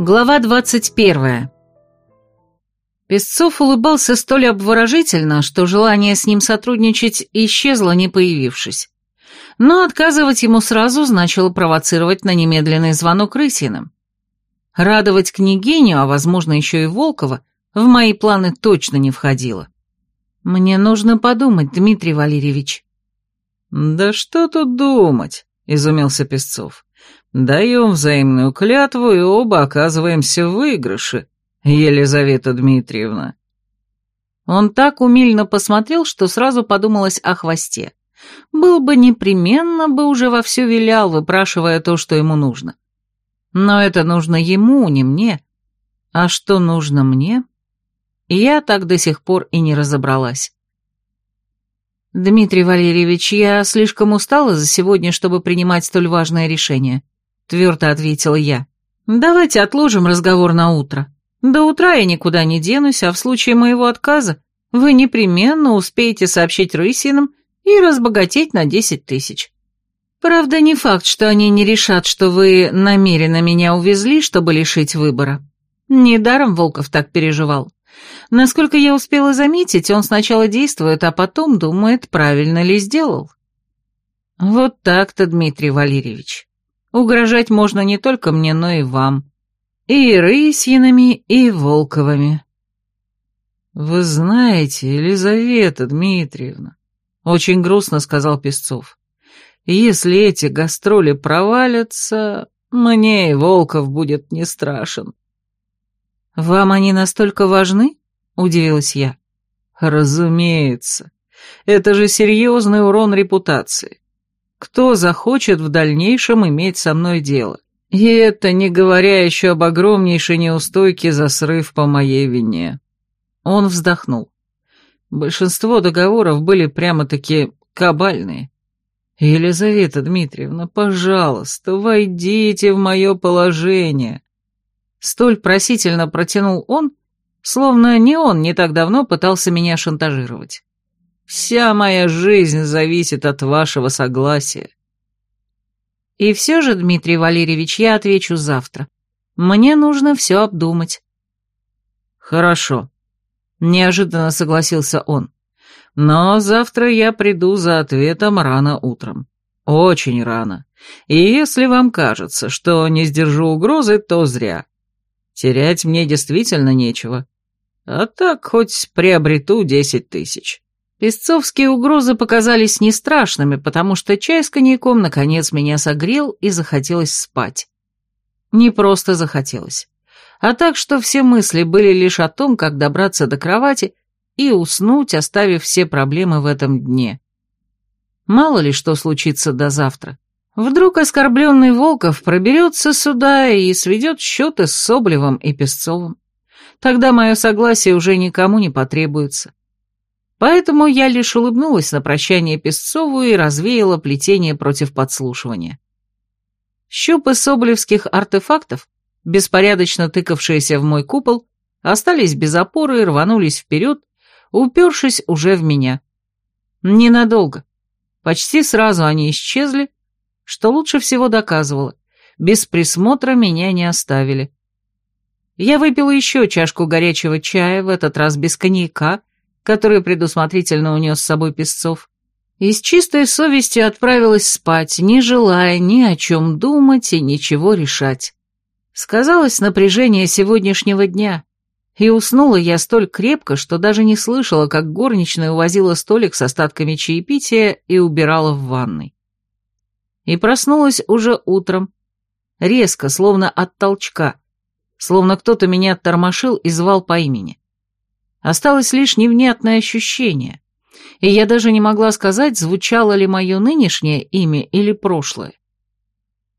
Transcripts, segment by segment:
Глава двадцать первая. Песцов улыбался столь обворожительно, что желание с ним сотрудничать исчезло, не появившись. Но отказывать ему сразу значило провоцировать на немедленный звонок Рысиным. Радовать княгиню, а возможно еще и Волкова, в мои планы точно не входило. Мне нужно подумать, Дмитрий Валерьевич. «Да что тут думать?» — изумился Песцов. «Даем взаимную клятву, и оба оказываемся в выигрыше, Елизавета Дмитриевна». Он так умильно посмотрел, что сразу подумалось о хвосте. Был бы непременно бы уже вовсю вилял, выпрашивая то, что ему нужно. Но это нужно ему, не мне. А что нужно мне? Я так до сих пор и не разобралась. «Дмитрий Валерьевич, я слишком устала за сегодня, чтобы принимать столь важное решение», — твердо ответила я. «Давайте отложим разговор на утро. До утра я никуда не денусь, а в случае моего отказа вы непременно успеете сообщить Рысинам и разбогатеть на десять тысяч. Правда, не факт, что они не решат, что вы намеренно меня увезли, чтобы лишить выбора. Недаром Волков так переживал. Насколько я успела заметить, он сначала действует, а потом думает, правильно ли сделал. Вот так-то, Дмитрий Валерьевич. Угрожать можно не только мне, но и вам. И Рысьинами, и Волковыми. Вы знаете, Елизавета Дмитриевна, очень грустно сказал Песцов, если эти гастроли провалятся, мне и Волков будет не страшен. Вам они настолько важны? удивилась я. Разумеется. Это же серьезный урон репутации. Кто захочет в дальнейшем иметь со мной дело? И это не говоря еще об огромнейшей неустойке за срыв по моей вине. Он вздохнул. Большинство договоров были прямо-таки кабальные. Елизавета Дмитриевна, пожалуйста, войдите в мое положение. Столь просительно протянул он, Словно не он не так давно пытался меня шантажировать. Вся моя жизнь зависит от вашего согласия. И все же, Дмитрий Валерьевич, я отвечу завтра. Мне нужно все обдумать. Хорошо. Неожиданно согласился он. Но завтра я приду за ответом рано утром. Очень рано. И если вам кажется, что не сдержу угрозы, то зря. Терять мне действительно нечего. А так хоть приобрету десять тысяч. Песцовские угрозы показались не страшными, потому что чай с коньяком наконец меня согрел и захотелось спать. Не просто захотелось, а так, что все мысли были лишь о том, как добраться до кровати и уснуть, оставив все проблемы в этом дне. Мало ли что случится до завтра. Вдруг оскорбленный Волков проберется сюда и сведет счеты с Соблевым и Песцовым. Тогда мое согласие уже никому не потребуется. Поэтому я лишь улыбнулась на прощание Песцову и развеяла плетение против подслушивания. Щупы соблевских артефактов, беспорядочно тыкавшиеся в мой купол, остались без опоры и рванулись вперед, упершись уже в меня. Ненадолго. Почти сразу они исчезли, что лучше всего доказывало. Без присмотра меня не оставили. Я выпила еще чашку горячего чая, в этот раз без коньяка, который предусмотрительно унес с собой Песцов, и с чистой совестью отправилась спать, не желая ни о чем думать и ничего решать. Сказалось напряжение сегодняшнего дня, и уснула я столь крепко, что даже не слышала, как горничная увозила столик с остатками чаепития и убирала в ванной и проснулась уже утром, резко, словно от толчка, словно кто-то меня тормошил и звал по имени. Осталось лишь невнятное ощущение, и я даже не могла сказать, звучало ли мое нынешнее имя или прошлое.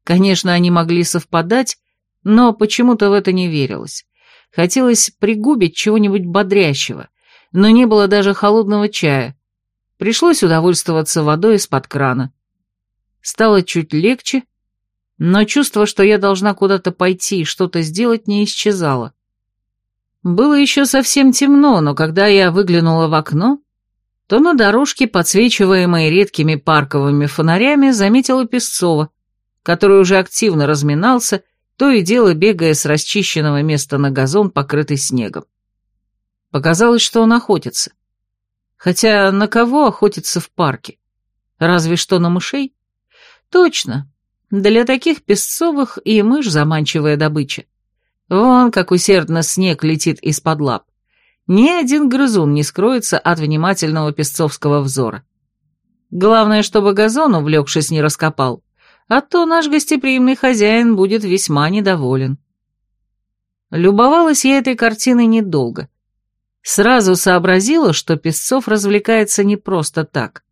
Конечно, они могли совпадать, но почему-то в это не верилось. Хотелось пригубить чего-нибудь бодрящего, но не было даже холодного чая. Пришлось удовольствоваться водой из-под крана. Стало чуть легче, но чувство, что я должна куда-то пойти и что-то сделать, не исчезало. Было еще совсем темно, но когда я выглянула в окно, то на дорожке, подсвечиваемой редкими парковыми фонарями, заметила Песцова, который уже активно разминался то и дело бегая с расчищенного места на газон, покрытый снегом. Показалось, что он охотится. Хотя на кого охотиться в парке? Разве что на мышей? Точно. Для таких песцовых и мышь заманчивая добыча. Вон как усердно снег летит из-под лап. Ни один грызун не скроется от внимательного песцовского взора. Главное, чтобы газон, увлекшись, не раскопал, а то наш гостеприимный хозяин будет весьма недоволен. Любовалась я этой картиной недолго. Сразу сообразила, что Песцов развлекается не просто так.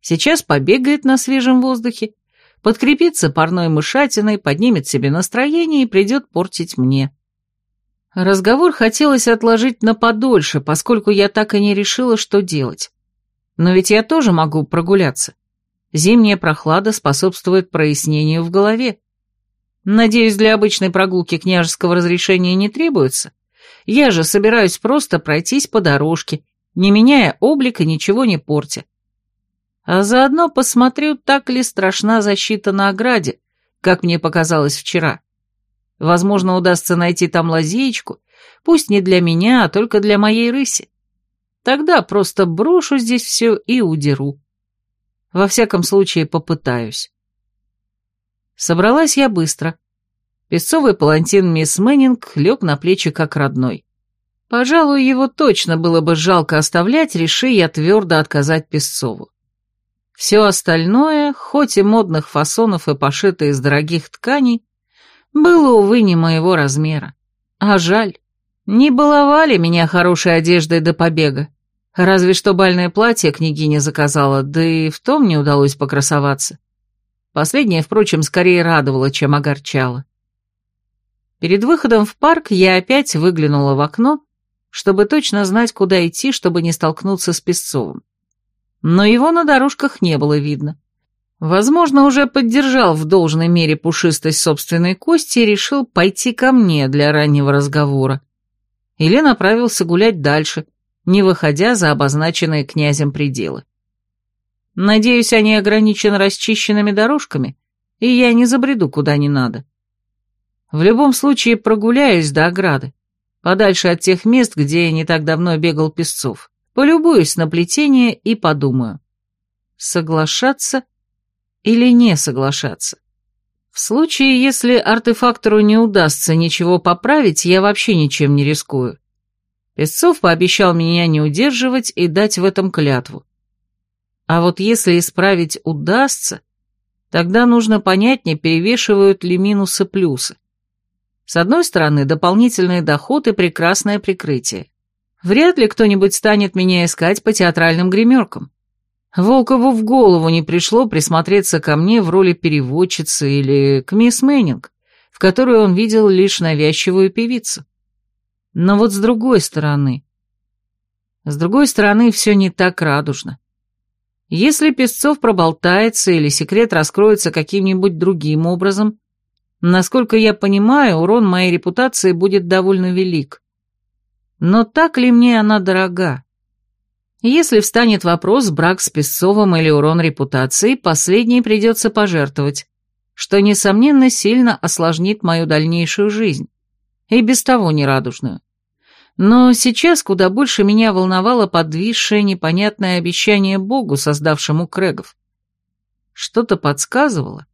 Сейчас побегает на свежем воздухе, подкрепится парной мышатиной, поднимет себе настроение и придет портить мне. Разговор хотелось отложить на подольше, поскольку я так и не решила, что делать. Но ведь я тоже могу прогуляться. Зимняя прохлада способствует прояснению в голове. Надеюсь, для обычной прогулки княжеского разрешения не требуется. Я же собираюсь просто пройтись по дорожке, не меняя облик и ничего не портя. А заодно посмотрю, так ли страшна защита на ограде, как мне показалось вчера. Возможно, удастся найти там лазеечку, пусть не для меня, а только для моей рыси. Тогда просто брошу здесь все и удеру. Во всяком случае, попытаюсь. Собралась я быстро. Песцовый палантин мисс Мэннинг лег на плечи как родной. Пожалуй, его точно было бы жалко оставлять, реши я твердо отказать Песцову. Все остальное, хоть и модных фасонов и пошито из дорогих тканей, было, увы, не моего размера. А жаль. Не баловали меня хорошей одеждой до побега. Разве что бальное платье княгиня заказала, да и в том не удалось покрасоваться. Последнее, впрочем, скорее радовало, чем огорчало. Перед выходом в парк я опять выглянула в окно, чтобы точно знать, куда идти, чтобы не столкнуться с Песцовым. Но его на дорожках не было видно. Возможно, уже поддержал в должной мере пушистость собственной кости и решил пойти ко мне для раннего разговора. Или направился гулять дальше, не выходя за обозначенные князем пределы. Надеюсь, они ограничены расчищенными дорожками, и я не забреду куда не надо. В любом случае прогуляюсь до ограды, подальше от тех мест, где я не так давно бегал песцов, полюбуюсь на плетение и подумаю, соглашаться или не соглашаться. В случае, если артефактору не удастся ничего поправить, я вообще ничем не рискую. Песцов пообещал меня не удерживать и дать в этом клятву. А вот если исправить удастся, тогда нужно понять, не перевешивают ли минусы плюсы. С одной стороны, дополнительный доход и прекрасное прикрытие. Вряд ли кто-нибудь станет меня искать по театральным гримеркам. Волкову в голову не пришло присмотреться ко мне в роли переводчицы или к мисс Мэннинг, в которой он видел лишь навязчивую певицу. Но вот с другой стороны... С другой стороны, все не так радужно. Если Песцов проболтается или секрет раскроется каким-нибудь другим образом, насколько я понимаю, урон моей репутации будет довольно велик. Но так ли мне она дорога? Если встанет вопрос, брак с Песцовым или урон репутации, последний придется пожертвовать, что, несомненно, сильно осложнит мою дальнейшую жизнь, и без того нерадужную. Но сейчас куда больше меня волновало подвисшее непонятное обещание Богу, создавшему Крэгов. Что-то подсказывало,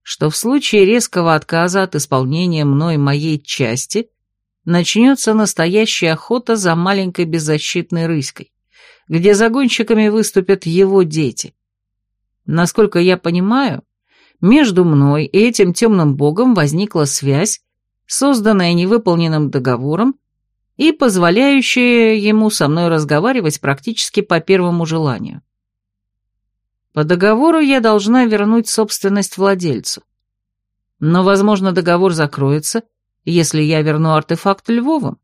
что в случае резкого отказа от исполнения мной моей части начнется настоящая охота за маленькой беззащитной рыськой где загонщиками выступят его дети. Насколько я понимаю, между мной и этим темным богом возникла связь, созданная невыполненным договором и позволяющая ему со мной разговаривать практически по первому желанию. По договору я должна вернуть собственность владельцу. Но, возможно, договор закроется, если я верну артефакт Львовым.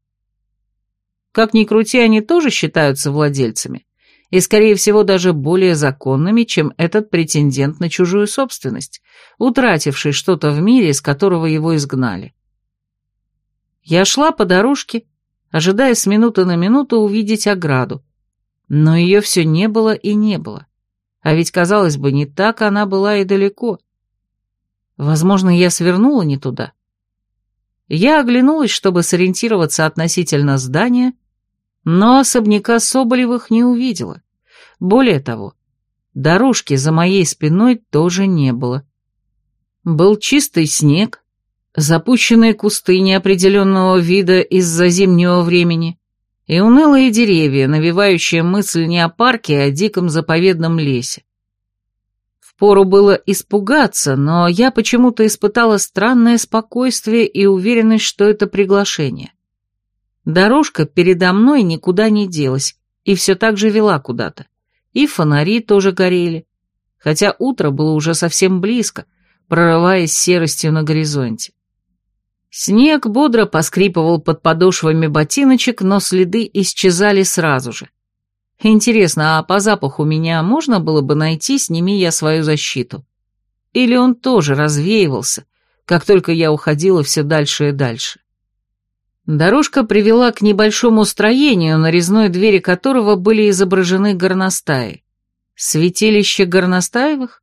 Как ни крути, они тоже считаются владельцами, и, скорее всего, даже более законными, чем этот претендент на чужую собственность, утративший что-то в мире, из которого его изгнали. Я шла по дорожке, ожидая с минуты на минуту увидеть ограду, но ее все не было и не было. А ведь, казалось бы, не так она была и далеко. Возможно, я свернула не туда. Я оглянулась, чтобы сориентироваться относительно здания, но особняка Соболевых не увидела. Более того, дорожки за моей спиной тоже не было. Был чистый снег, запущенные кусты неопределенного вида из-за зимнего времени и унылые деревья, навевающие мысль не о парке, а о диком заповедном лесе. Впору было испугаться, но я почему-то испытала странное спокойствие и уверенность, что это приглашение. Дорожка передо мной никуда не делась и все так же вела куда-то. И фонари тоже горели, хотя утро было уже совсем близко, прорываясь серостью на горизонте. Снег бодро поскрипывал под подошвами ботиночек, но следы исчезали сразу же. Интересно, а по запаху меня можно было бы найти, сними я свою защиту? Или он тоже развеивался, как только я уходила все дальше и дальше? Дорожка привела к небольшому строению, на резной двери которого были изображены горностаи. Святилище горностаевых?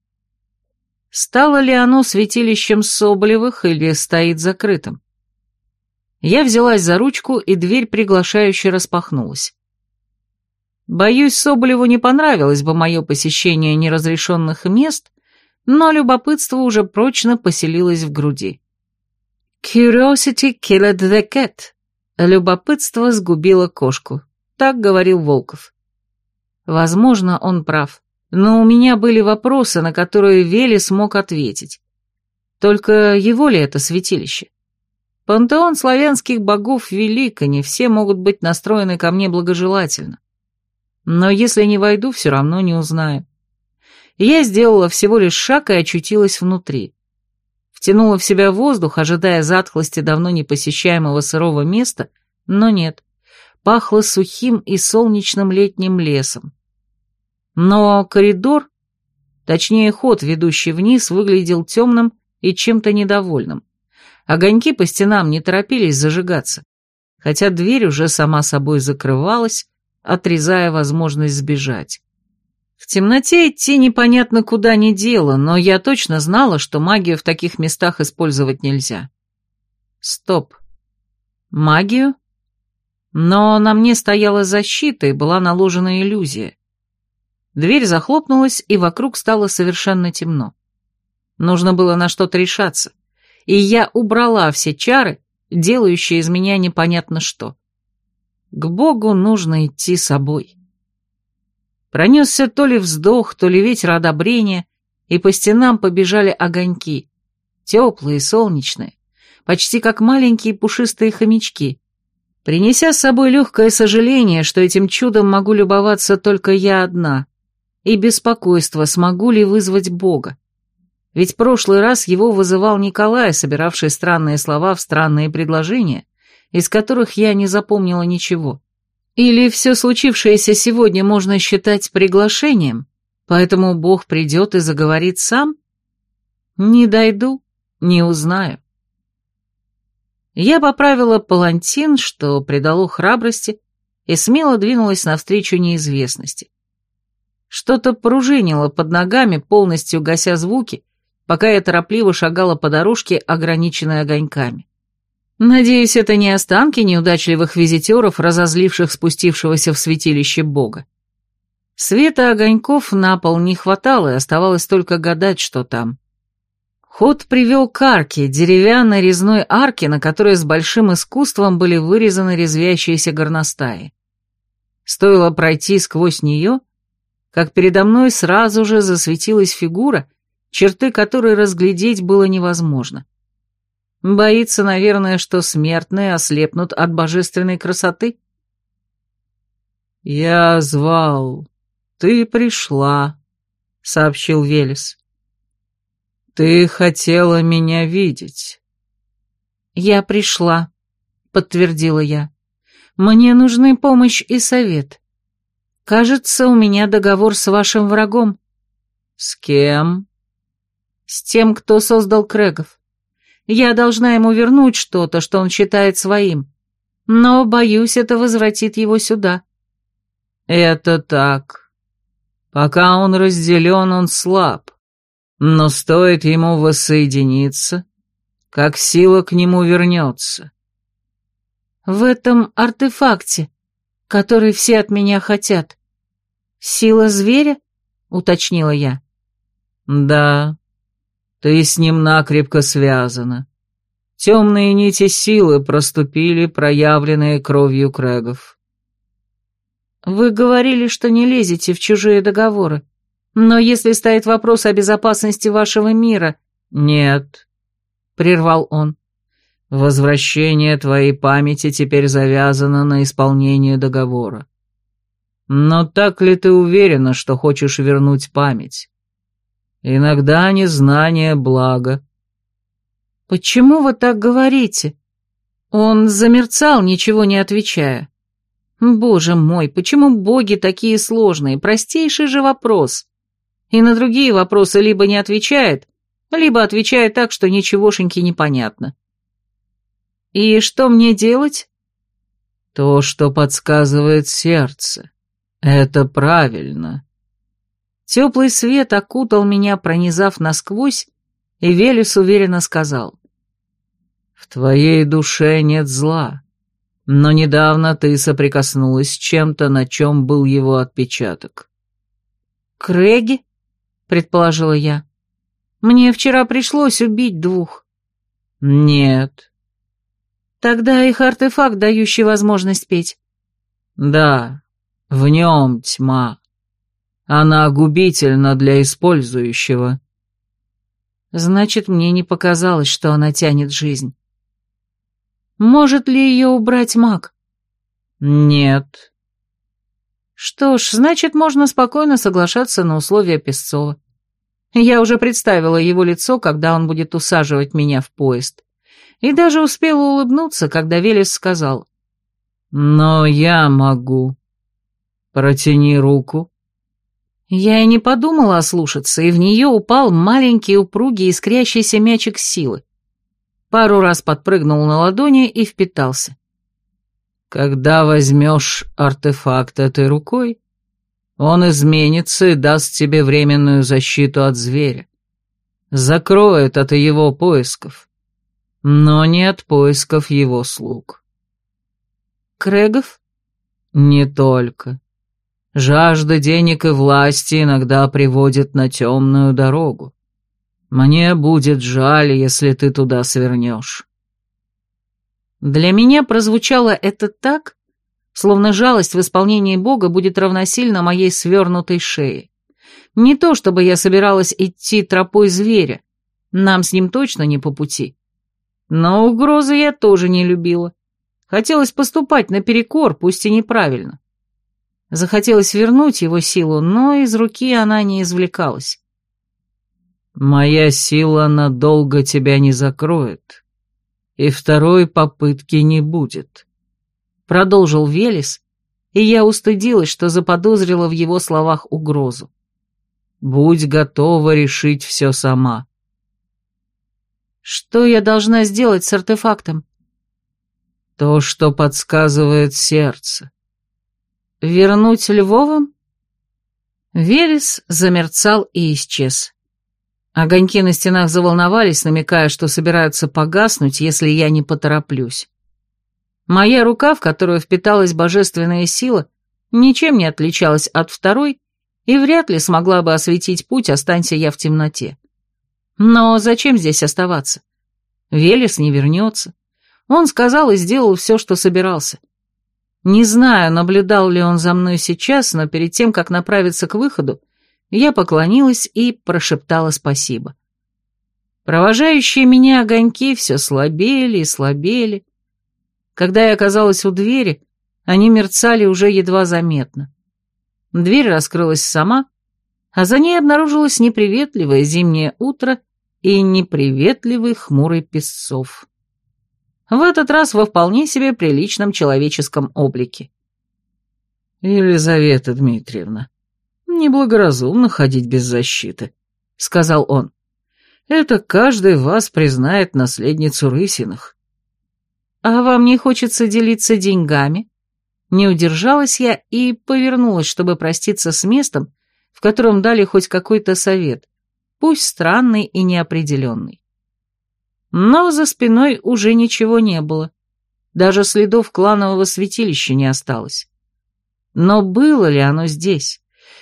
Стало ли оно святилищем Соболевых или стоит закрытым? Я взялась за ручку, и дверь приглашающе распахнулась. Боюсь, Соболеву не понравилось бы мое посещение неразрешенных мест, но любопытство уже прочно поселилось в груди. «Curiosity killed the cat». Любопытство сгубило кошку. Так говорил Волков. Возможно, он прав, но у меня были вопросы, на которые Вели смог ответить. Только его ли это святилище? Пантеон славянских богов велик, и не все могут быть настроены ко мне благожелательно. Но если не войду, все равно не узнаю. Я сделала всего лишь шаг и очутилась внутри. Втянула в себя воздух, ожидая затхлости давно не посещаемого сырого места, но нет. Пахло сухим и солнечным летним лесом. Но коридор, точнее ход, ведущий вниз, выглядел темным и чем-то недовольным. Огоньки по стенам не торопились зажигаться, хотя дверь уже сама собой закрывалась, отрезая возможность сбежать. В темноте идти непонятно куда не дело, но я точно знала, что магию в таких местах использовать нельзя. Стоп. Магию? Но на мне стояла защита и была наложена иллюзия. Дверь захлопнулась, и вокруг стало совершенно темно. Нужно было на что-то решаться, и я убрала все чары, делающие из меня непонятно что. К Богу нужно идти собой. Пронесся то ли вздох, то ли ветер одобрения, и по стенам побежали огоньки, теплые, солнечные, почти как маленькие пушистые хомячки, принеся с собой легкое сожаление, что этим чудом могу любоваться только я одна, и беспокойство, смогу ли вызвать Бога. Ведь прошлый раз его вызывал Николай, собиравший странные слова в странные предложения, из которых я не запомнила ничего. Или все случившееся сегодня можно считать приглашением, поэтому Бог придет и заговорит сам? Не дойду, не узнаю. Я поправила палантин, что придало храбрости, и смело двинулась навстречу неизвестности. Что-то пружинило под ногами, полностью гася звуки, пока я торопливо шагала по дорожке, ограниченной огоньками. Надеюсь, это не останки неудачливых визитеров, разозливших спустившегося в святилище Бога. Света огоньков на пол не хватало, и оставалось только гадать, что там. Ход привел к арке, деревянной резной арке, на которой с большим искусством были вырезаны резвящиеся горностаи. Стоило пройти сквозь нее, как передо мной сразу же засветилась фигура, черты которой разглядеть было невозможно. Боится, наверное, что смертные ослепнут от божественной красоты? «Я звал. Ты пришла», — сообщил Велес. «Ты хотела меня видеть». «Я пришла», — подтвердила я. «Мне нужны помощь и совет. Кажется, у меня договор с вашим врагом». «С кем?» «С тем, кто создал Крэгов. Я должна ему вернуть что-то, что он считает своим. Но, боюсь, это возвратит его сюда. Это так. Пока он разделен, он слаб. Но стоит ему воссоединиться, как сила к нему вернется. В этом артефакте, который все от меня хотят, сила зверя? Уточнила я. Да, ты с ним накрепко связана. Темные нити силы проступили, проявленные кровью крэгов. Вы говорили, что не лезете в чужие договоры. Но если стоит вопрос о безопасности вашего мира... Нет, — прервал он. Возвращение твоей памяти теперь завязано на исполнение договора. Но так ли ты уверена, что хочешь вернуть память? Иногда незнание — благо. Почему вы так говорите? Он замерцал, ничего не отвечая. Боже мой, почему боги такие сложные? Простейший же вопрос. И на другие вопросы либо не отвечает, либо отвечает так, что ничегошеньки не понятно. И что мне делать? То, что подсказывает сердце. Это правильно. Теплый свет окутал меня, пронизав насквозь, и Велес уверенно сказал. В твоей душе нет зла, но недавно ты соприкоснулась с чем-то, на чем был его отпечаток. «Крэги?» — предположила я. «Мне вчера пришлось убить двух». «Нет». «Тогда их артефакт, дающий возможность петь». «Да, в нем тьма. Она губительна для использующего». «Значит, мне не показалось, что она тянет жизнь». Может ли ее убрать маг? Нет. Что ж, значит, можно спокойно соглашаться на условия Песцова. Я уже представила его лицо, когда он будет усаживать меня в поезд. И даже успела улыбнуться, когда Велес сказал. «Но я могу. Протяни руку». Я и не подумала ослушаться, и в нее упал маленький упругий искрящийся мячик силы пару раз подпрыгнул на ладони и впитался. «Когда возьмешь артефакт этой рукой, он изменится и даст тебе временную защиту от зверя. Закроет от его поисков, но не от поисков его слуг». «Крэгов?» «Не только. Жажда денег и власти иногда приводит на темную дорогу. Мне будет жаль, если ты туда свернешь». Для меня прозвучало это так, словно жалость в исполнении Бога будет равносильна моей свернутой шее. Не то, чтобы я собиралась идти тропой зверя, нам с ним точно не по пути. Но угрозы я тоже не любила. Хотелось поступать наперекор, пусть и неправильно. Захотелось вернуть его силу, но из руки она не извлекалась. Моя сила надолго тебя не закроет, и второй попытки не будет. Продолжил Велес, и я устыдилась, что заподозрила в его словах угрозу. Будь готова решить все сама. Что я должна сделать с артефактом? То, что подсказывает сердце. Вернуть Львовым? Велес замерцал и исчез. Огоньки на стенах заволновались, намекая, что собираются погаснуть, если я не потороплюсь. Моя рука, в которую впиталась божественная сила, ничем не отличалась от второй и вряд ли смогла бы осветить путь, останься я в темноте. Но зачем здесь оставаться? Велес не вернется. Он сказал и сделал все, что собирался. Не знаю, наблюдал ли он за мной сейчас, но перед тем, как направиться к выходу, я поклонилась и прошептала спасибо. Провожающие меня огоньки все слабели и слабели. Когда я оказалась у двери, они мерцали уже едва заметно. Дверь раскрылась сама, а за ней обнаружилось неприветливое зимнее утро и неприветливый хмурый песцов. В этот раз во вполне себе приличном человеческом облике. «Елизавета Дмитриевна, «Неблагоразумно ходить без защиты», — сказал он. «Это каждый вас признает наследницу Рысиных». «А вам не хочется делиться деньгами?» Не удержалась я и повернулась, чтобы проститься с местом, в котором дали хоть какой-то совет, пусть странный и неопределенный. Но за спиной уже ничего не было. Даже следов кланового святилища не осталось. Но было ли оно здесь?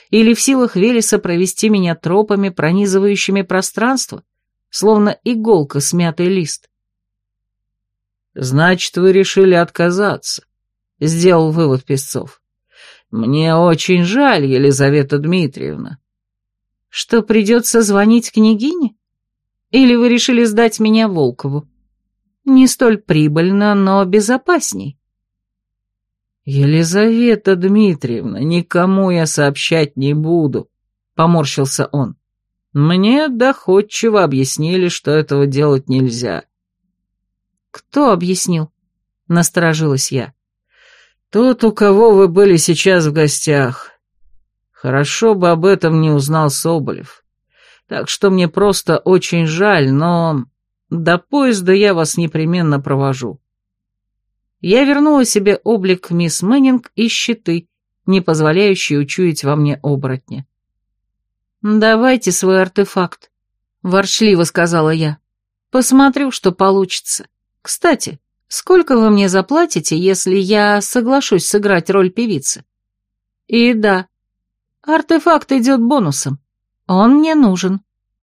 Или в силах Велеса провести меня тропами, пронизывающими пространство, словно иголка смятый лист? «Значит, вы решили отказаться», — сделал вывод Песцов. «Мне очень жаль, Елизавета Дмитриевна». «Что, придется звонить княгине? Или вы решили сдать меня Волкову? Не столь прибыльно, но безопасней». «Елизавета Дмитриевна, никому я сообщать не буду», — поморщился он. «Мне доходчиво объяснили, что этого делать нельзя». «Кто объяснил?» — насторожилась я. «Тот, у кого вы были сейчас в гостях. Хорошо бы об этом не узнал Соболев. Так что мне просто очень жаль, но до поезда я вас непременно провожу» я вернула себе облик мисс Мэннинг и щиты, не позволяющие учуять во мне оборотня. «Давайте свой артефакт», — ворчливо сказала я. «Посмотрю, что получится. Кстати, сколько вы мне заплатите, если я соглашусь сыграть роль певицы?» «И да, артефакт идет бонусом. Он мне нужен».